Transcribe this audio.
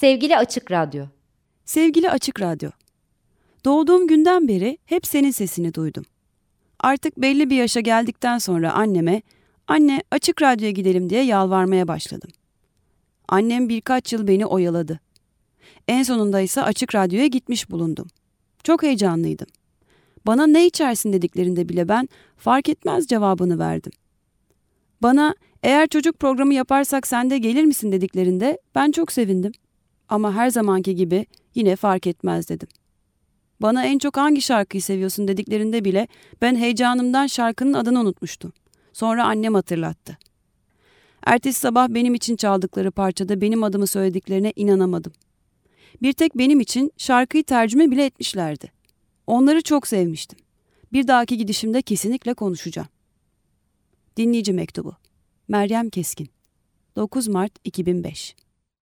Sevgili Açık Radyo. Sevgili Açık Radyo. Doğduğum günden beri hep senin sesini duydum. Artık belli bir yaşa geldikten sonra anneme, anne açık radyoya gidelim diye yalvarmaya başladım. Annem birkaç yıl beni oyaladı. En sonunda ise açık radyoya gitmiş bulundum. Çok heyecanlıydım. Bana ne içersin dediklerinde bile ben fark etmez cevabını verdim. Bana eğer çocuk programı yaparsak sen de gelir misin dediklerinde ben çok sevindim. Ama her zamanki gibi yine fark etmez dedim. Bana en çok hangi şarkıyı seviyorsun dediklerinde bile ben heyecanımdan şarkının adını unutmuştum. Sonra annem hatırlattı. Ertesi sabah benim için çaldıkları parçada benim adımı söylediklerine inanamadım. Bir tek benim için şarkıyı tercüme bile etmişlerdi. Onları çok sevmiştim. Bir dahaki gidişimde kesinlikle konuşacağım. Dinleyici mektubu. Meryem Keskin. 9 Mart 2005